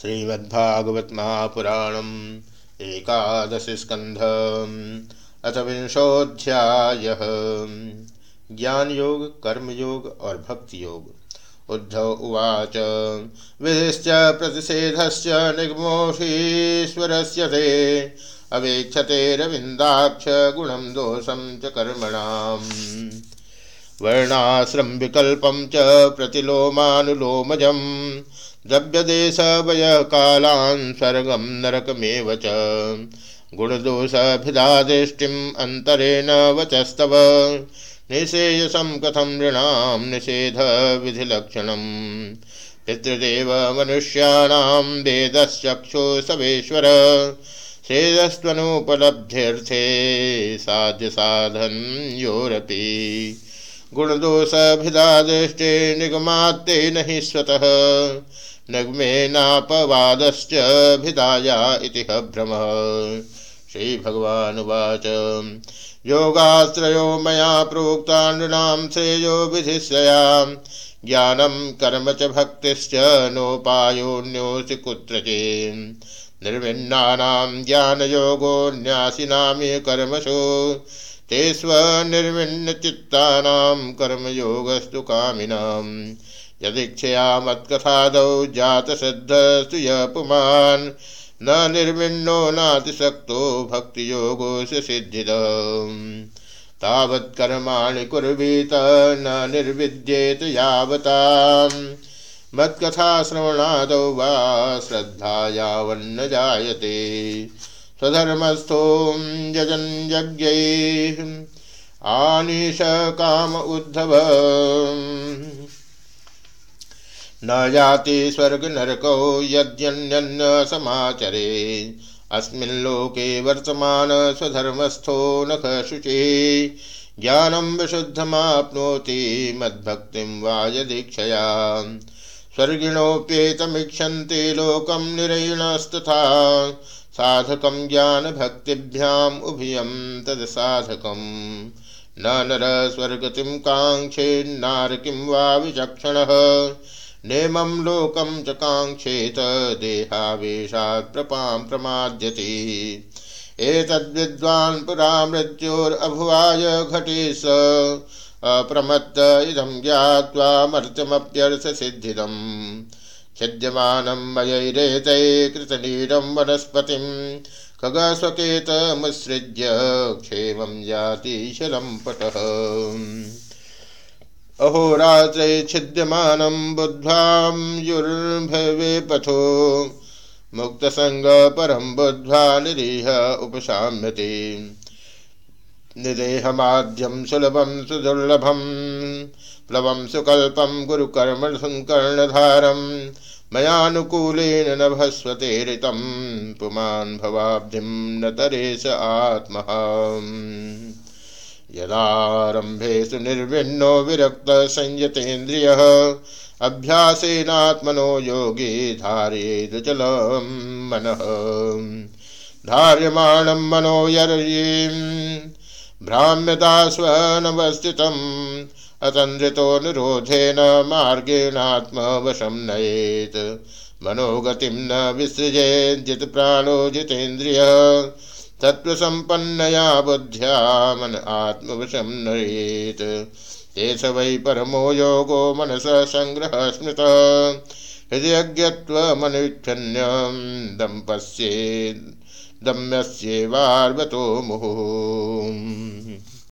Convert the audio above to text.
श्रीमद्भागवत महापुराणम एकादश स्कंध अथ विंशोध्याय ज्ञान योग कर्म योग और भक्ति योग उद्धव उवाच, विधिश्च प्रतिषेधश्च निगमोषीश्वरस्य से अवेक्षते रविन्दाक्ष गुणम दोषं च कर्मणाम्। वर्णाश्रम विकल्पं च प्रतिलोमानुलोमजम्। द्रव्यदेशवय कालान् स्वर्गं नरकमेव च। गुणदोषभिधादृष्टिम् अन्तरेण वचस्तव। निषेयसं कथं नृणां निषेधविधिलक्षणम् पितृदेव मनुष्याणां वेदश्चक्षु सवेश्वर श्रेयस्त्वनुपलब्ध्यर्थे साध्यसाधन योरपि गुणदोषभिदादृष्टे निगमात्ते नहि स्वतः। नग्मेनापवादश्च भिदाया इति भ्रमः। श्रीभगवानुवाच। योगाश्रयो मया प्रोक्ता नृणां श्रेयो विधिश्रयाम् ज्ञानं कर्म च भक्तिश्च नोपायोऽन्योऽसि कुत्रचित्। निर्विन्नानां ज्ञानयोगो ते स्वनिर्विण्णचित्तानां कर्मयोगस्तु कामिनाम्। यदीक्षया मत्कथादौ जातश्रद्धस्तु यः पुमान्। न निर्विण्णो नातिशक्तो भक्तियोगो सिद्धिद तावत्कर्माणि कुर्वीत न निर्विद्येत यावताम्। मत्कथाश्रवणादौ वा श्रद्धा यावन्न जायते। स्वधर्मस्थो यजन यज्ञैः। आनीश काम उद्धव। न जाति स्वर्ग नरको यद्यन्यन्न समाचरे। अस्मिन् लोके वर्तमान स्वधर्मस्थो नख शुचि ज्ञानं विशुद्धमाप्नोति, मद्भक्तिं वा यदीक्षया स्वर्गिणोऽप्येतमीक्षन्ते लोकं निरयिणस्तथा। साधकं ज्ञानभक्तिभ्याम् उभयं तत्साधकम् न नर स्वर्गतिं काङ्क्षेन्नार किं वा विचक्षणः। नेमं लोकं च काङ्क्षेत, देहावेशात् प्रपां प्रमाद्यति। एतद्विद्वान् पुरा मृत्योरभुवाय घटे स अप्रमत्त इदं ज्ञात्वा मर्त्यमप्यर्थसिद्धिदम् छिद्यमानं मयैरेतै कृतनीरं वनस्पतिं खगस्वकेतमुत्सृज्य क्षेमं याति शलं पटः। अहोरात्रे छिद्यमानं बुद्ध्वां युर्भवे पथो मुक्तसङ्ग परं बुद्ध्वा निरीह उपशाम्यते। निदेहमाद्यं सुलभं सुदुर्लभं, प्लवं सुकल्पं गुरुकर्मसङ्कर्णधारम् मयानुकूलेन नभस्वतेरितं पुमान् भवाब्धिं न तरेश आत्मः। यदारम्भेषु विरक्त विरक्तसंयतेन्द्रियः, अभ्यासेनात्मनो योगी धारयेदुचलं मन। धार्यमाणं मनो यर्यीं भ्राम्यता स्वनवस्थितम् अतन्द्रितोऽनुरोधेन मार्गेणात्मवशं नयेत्। मनोगतिं न विसृजेत् प्राणो जितेन्द्रियः। तत्त्वसम्पन्नया बुद्ध्या मन आत्मवशं नयेत्। तेष वै परमो योगो मनस सङ्ग्रह स्मृतः हृदयज्ञत्वमनुच्छन्यं दम्पस्ये दम्यस्येवार्वतो मुहुः।